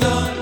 done.